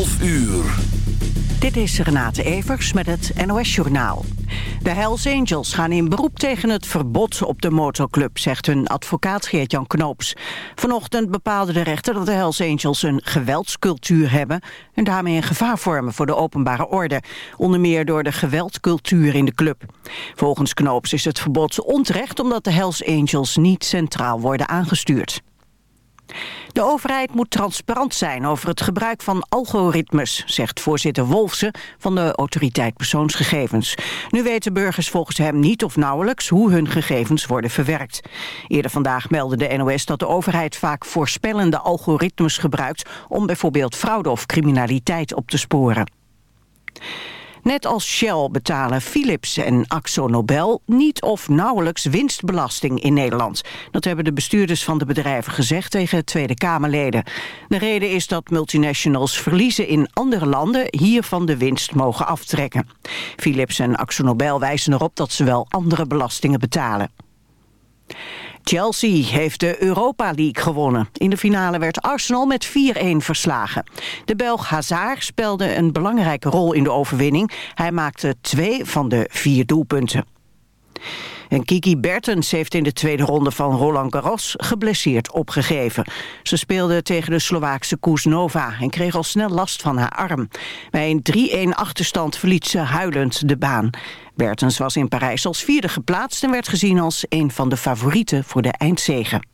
12 uur. Dit is Renate Evers met het NOS Journaal. De Hells Angels gaan in beroep tegen het verbod op de motorclub, zegt hun advocaat Geert-Jan Knoops. Vanochtend bepaalde de rechter dat de Hells Angels een geweldscultuur hebben... en daarmee een gevaar vormen voor de openbare orde. Onder meer door de geweldcultuur in de club. Volgens Knoops is het verbod onterecht omdat de Hells Angels niet centraal worden aangestuurd. De overheid moet transparant zijn over het gebruik van algoritmes, zegt voorzitter Wolfsen van de Autoriteit Persoonsgegevens. Nu weten burgers volgens hem niet of nauwelijks hoe hun gegevens worden verwerkt. Eerder vandaag meldde de NOS dat de overheid vaak voorspellende algoritmes gebruikt om bijvoorbeeld fraude of criminaliteit op te sporen. Net als Shell betalen Philips en Axo Nobel niet of nauwelijks winstbelasting in Nederland. Dat hebben de bestuurders van de bedrijven gezegd tegen Tweede Kamerleden. De reden is dat multinationals verliezen in andere landen hiervan de winst mogen aftrekken. Philips en Axo Nobel wijzen erop dat ze wel andere belastingen betalen. Chelsea heeft de Europa League gewonnen. In de finale werd Arsenal met 4-1 verslagen. De Belg Hazard speelde een belangrijke rol in de overwinning. Hij maakte twee van de vier doelpunten. En Kiki Bertens heeft in de tweede ronde van Roland Garros geblesseerd opgegeven. Ze speelde tegen de Slovaakse Kuznova en kreeg al snel last van haar arm. Bij een 3-1 achterstand verliet ze huilend de baan. Bertens was in Parijs als vierde geplaatst en werd gezien als een van de favorieten voor de eindzegen.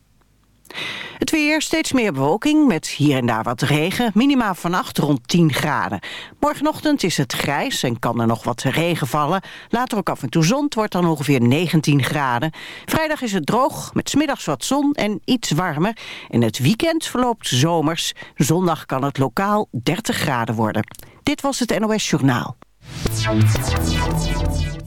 Het weer, steeds meer bewolking met hier en daar wat regen. Minima vannacht rond 10 graden. Morgenochtend is het grijs en kan er nog wat regen vallen. Later ook af en toe zon, wordt dan ongeveer 19 graden. Vrijdag is het droog, met smiddags wat zon en iets warmer. En het weekend verloopt zomers. Zondag kan het lokaal 30 graden worden. Dit was het NOS Journaal.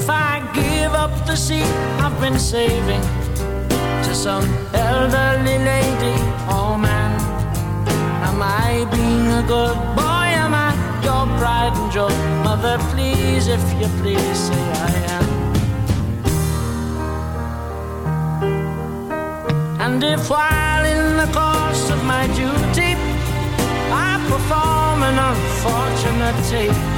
If I give up the seat I've been saving to some elderly lady, oh man, am I being a good boy? Am I your pride and joy? Mother, please, if you please, say I am. And if while in the course of my duty I perform an unfortunate tape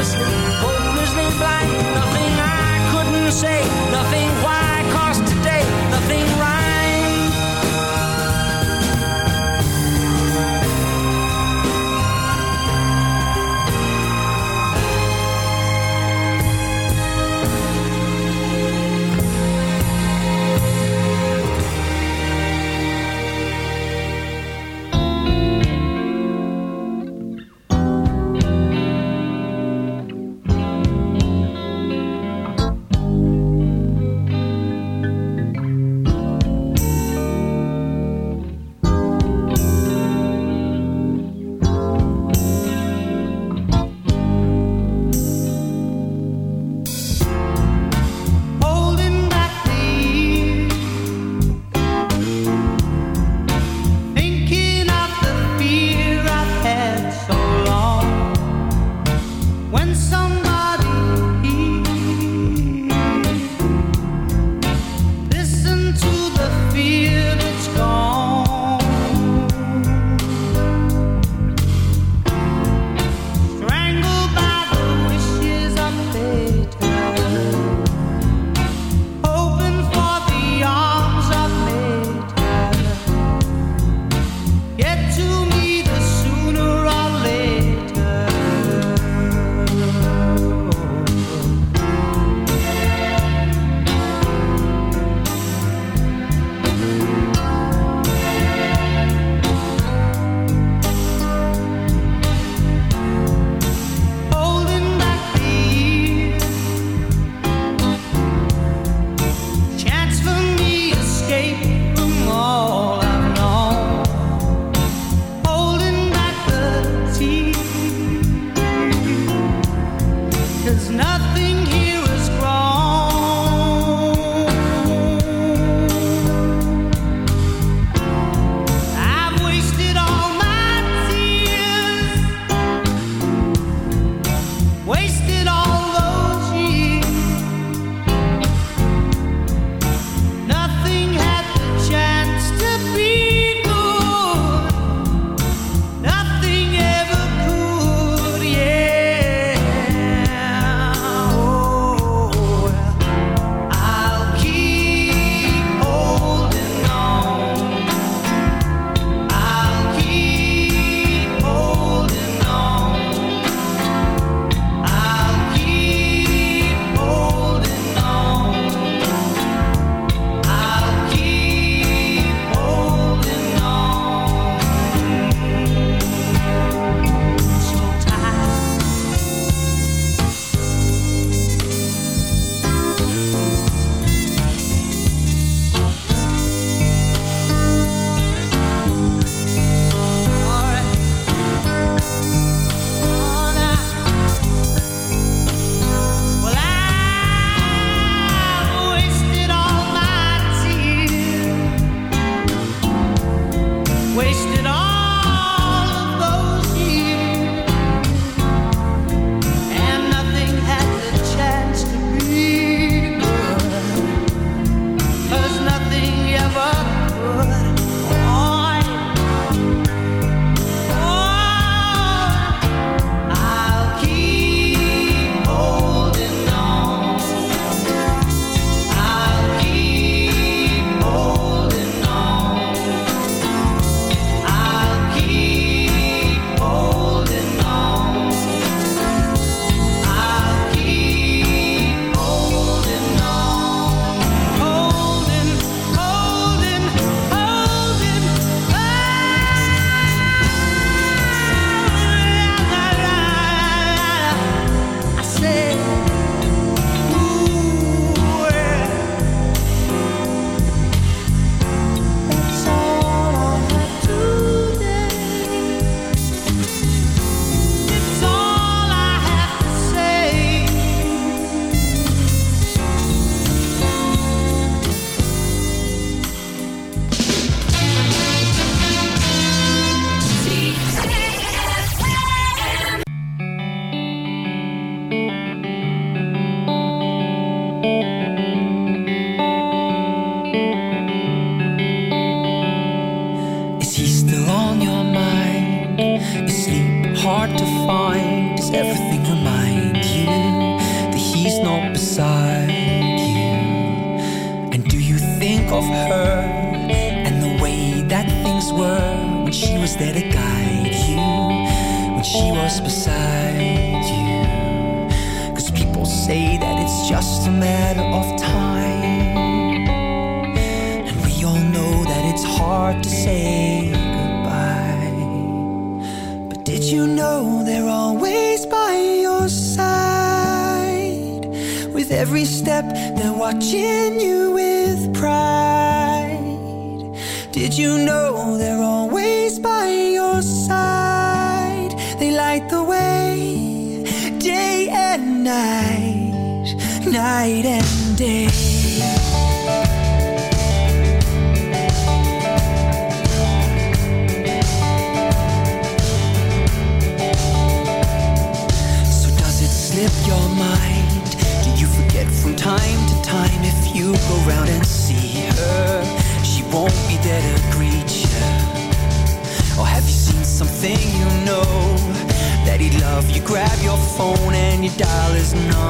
recklessly, hopelessly blind, nothing I couldn't say, nothing why, cause today, nothing right. Phone and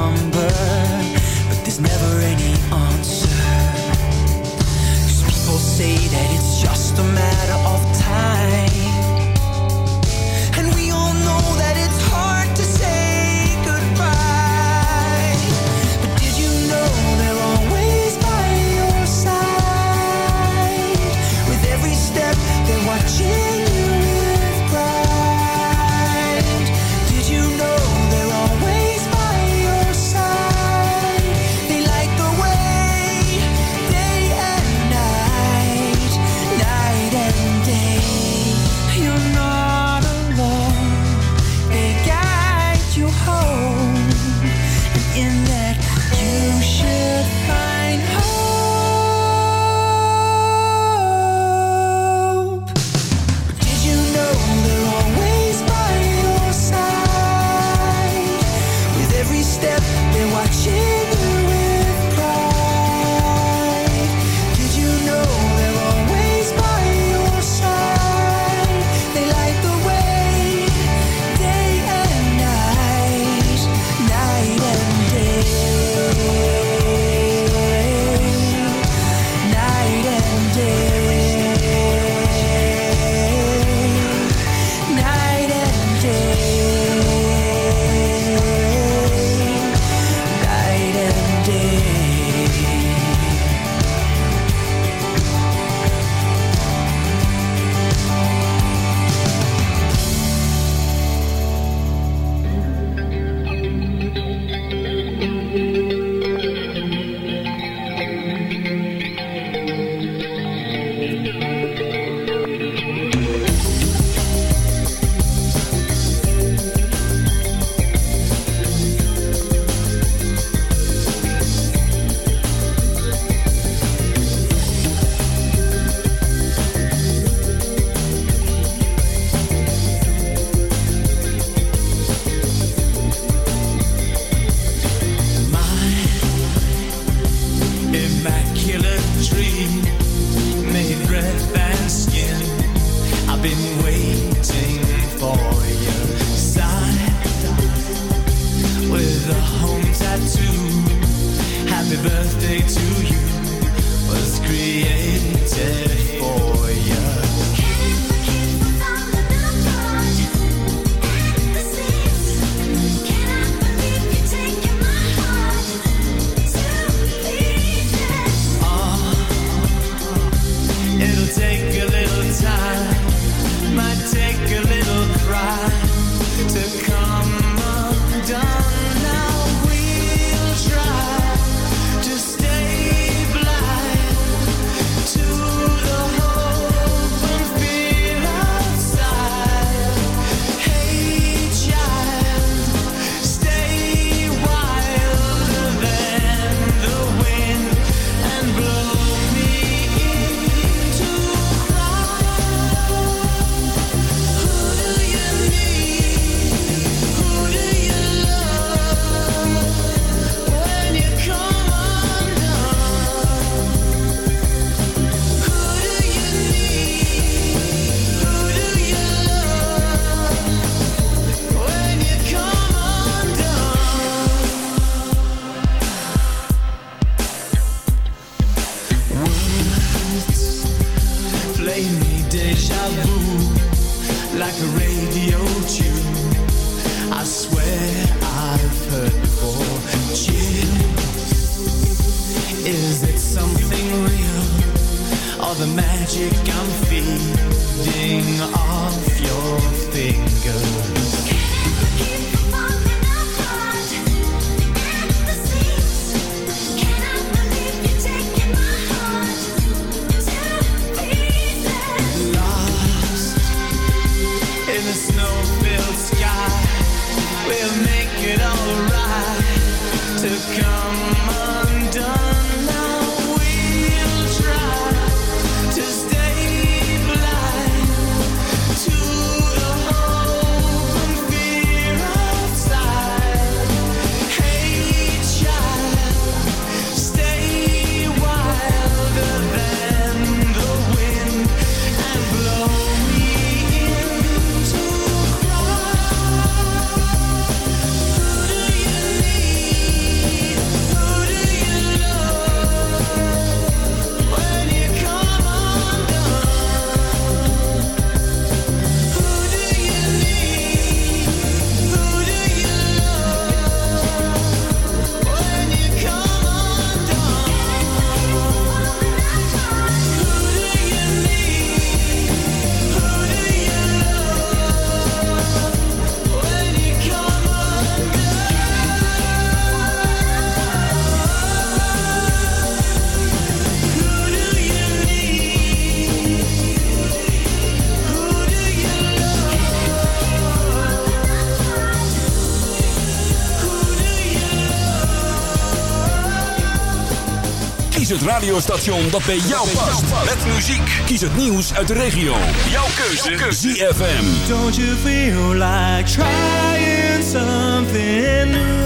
het radiostation dat bij jou past. Met muziek. Kies het nieuws uit de regio. Jouw keuze. Jouw keuze. ZFM. Don't you feel like trying something new?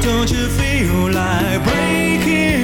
Don't you feel like breaking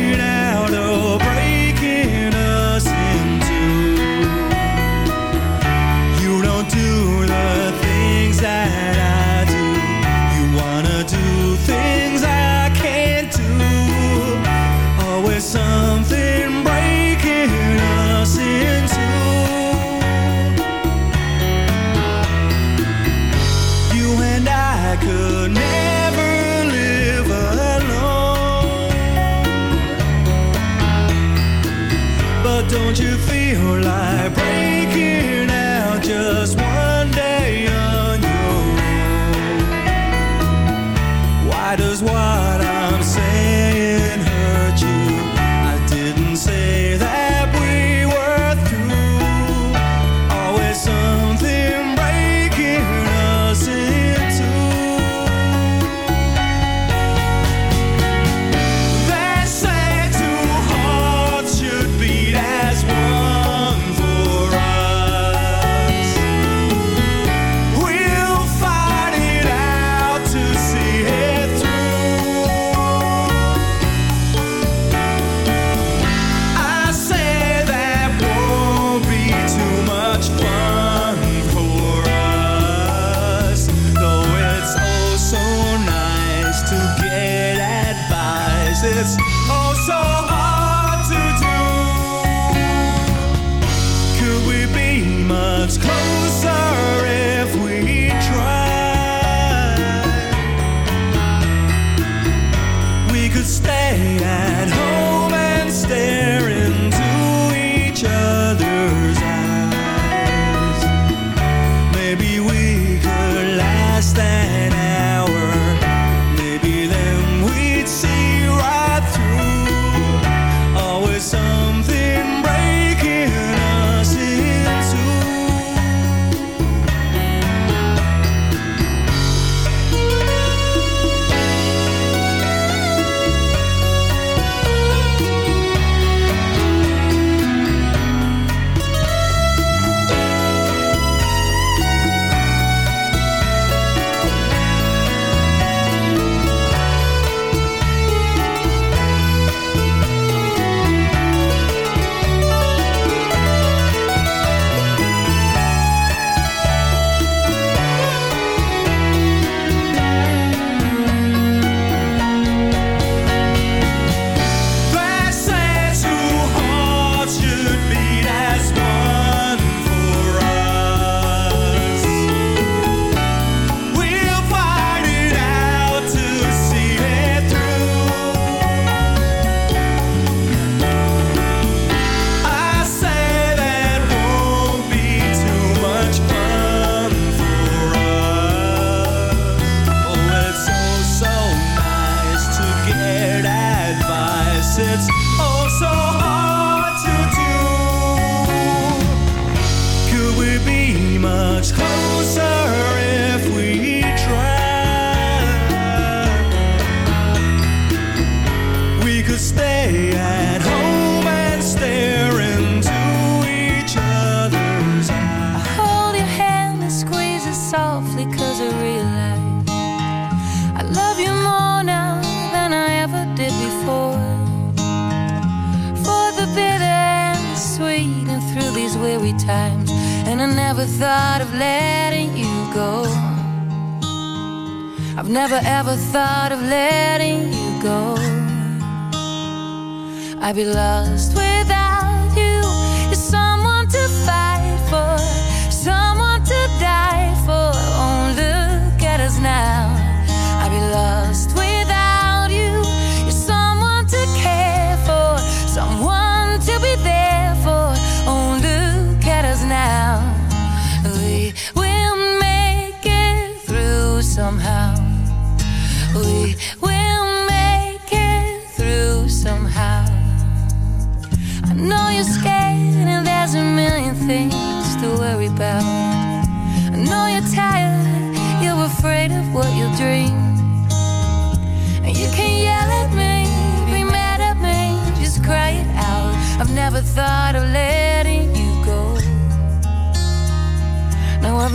I'd be lost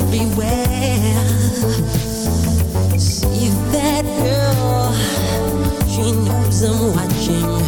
Everywhere. See that girl, she knows I'm watching.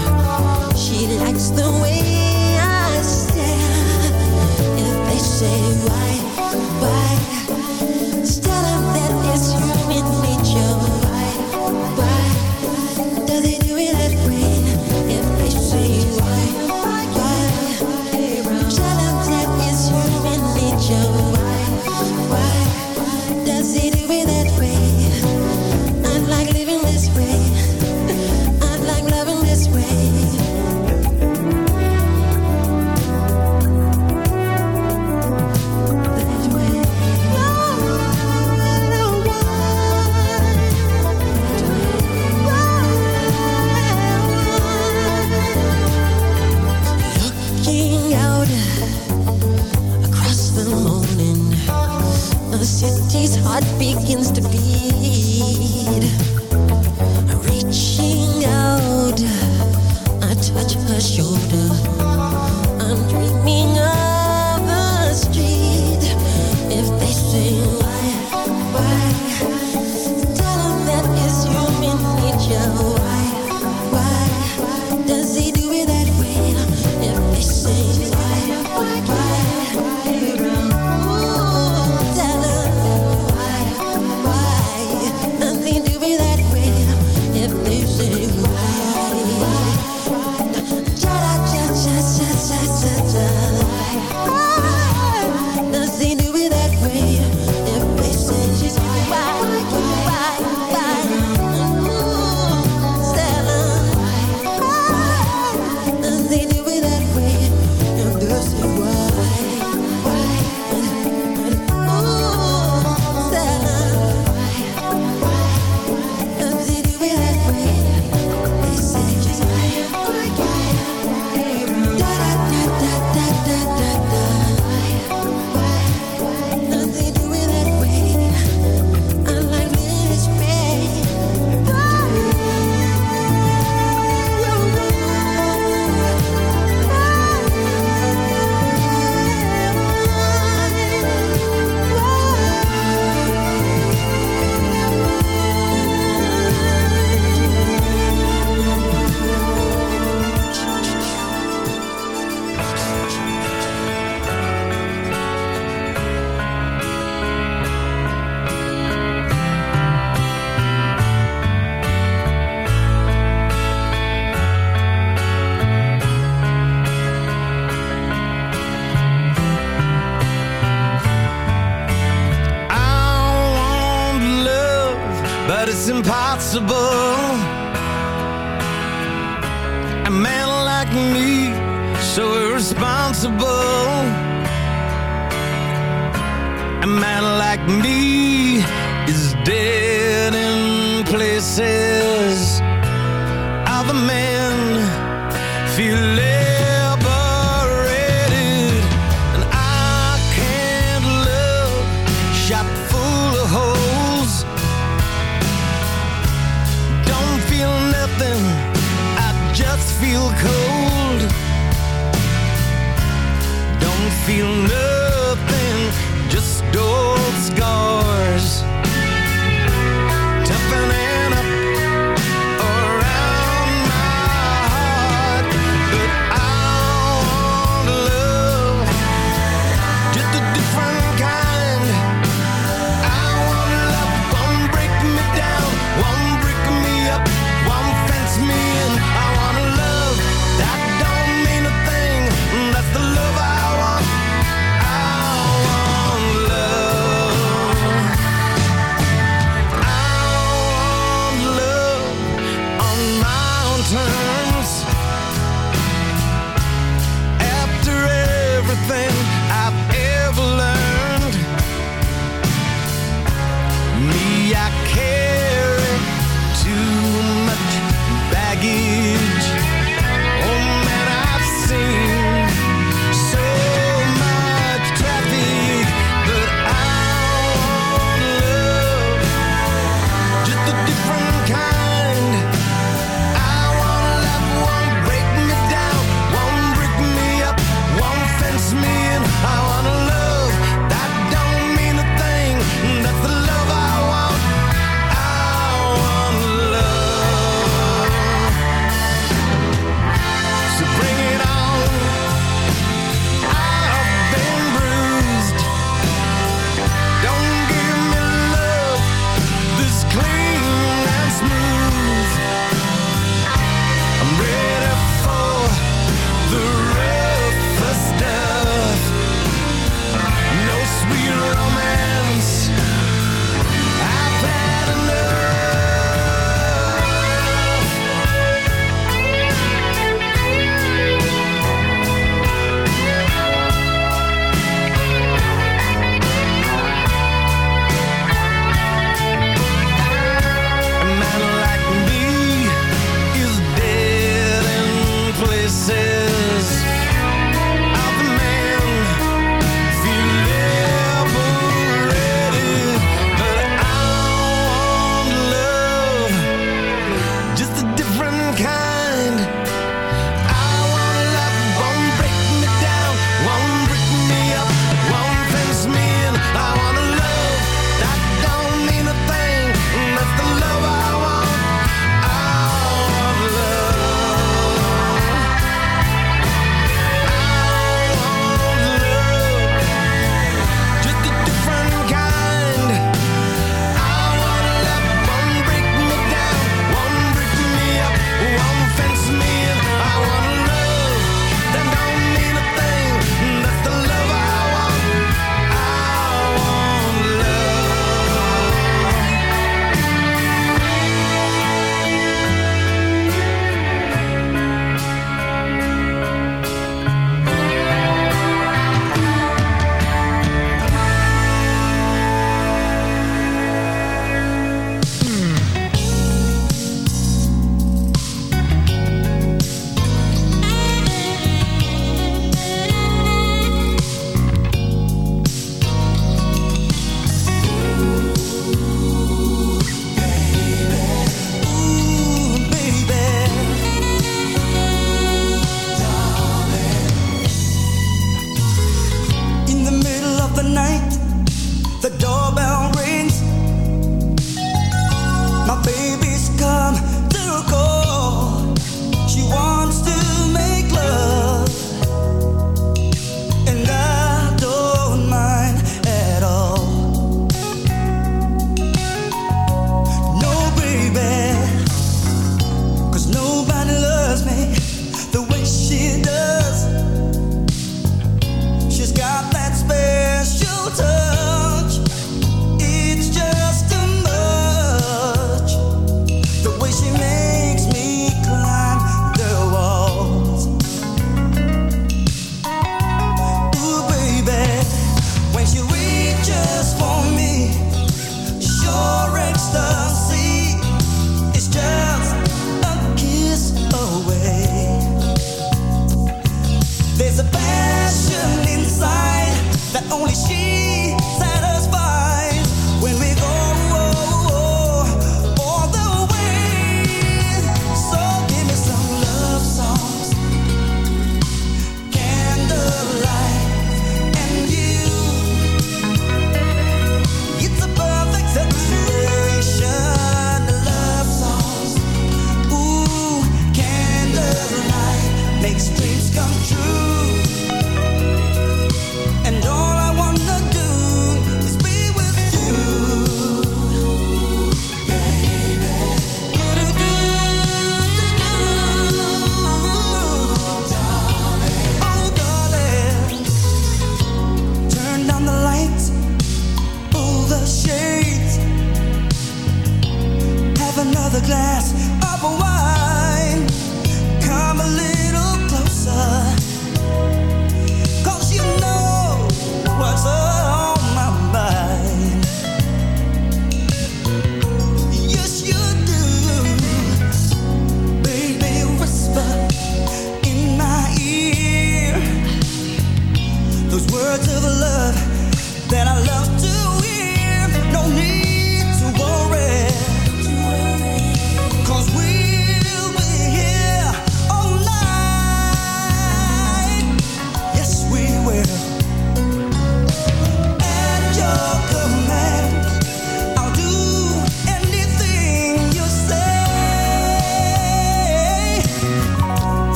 the door.